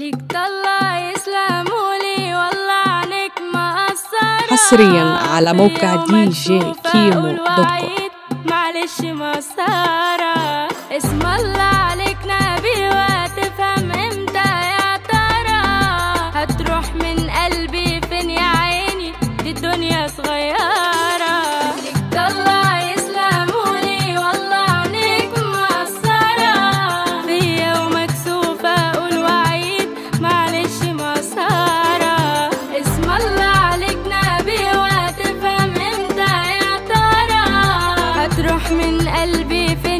ليك طلع يسلمولي والله عنك ما حصريا على موقع دي جي كيمو دوت كوم. معلش سارة. اسم الله عليك نبي وتفهم إمتى يا ترى. هتروح من قلبي في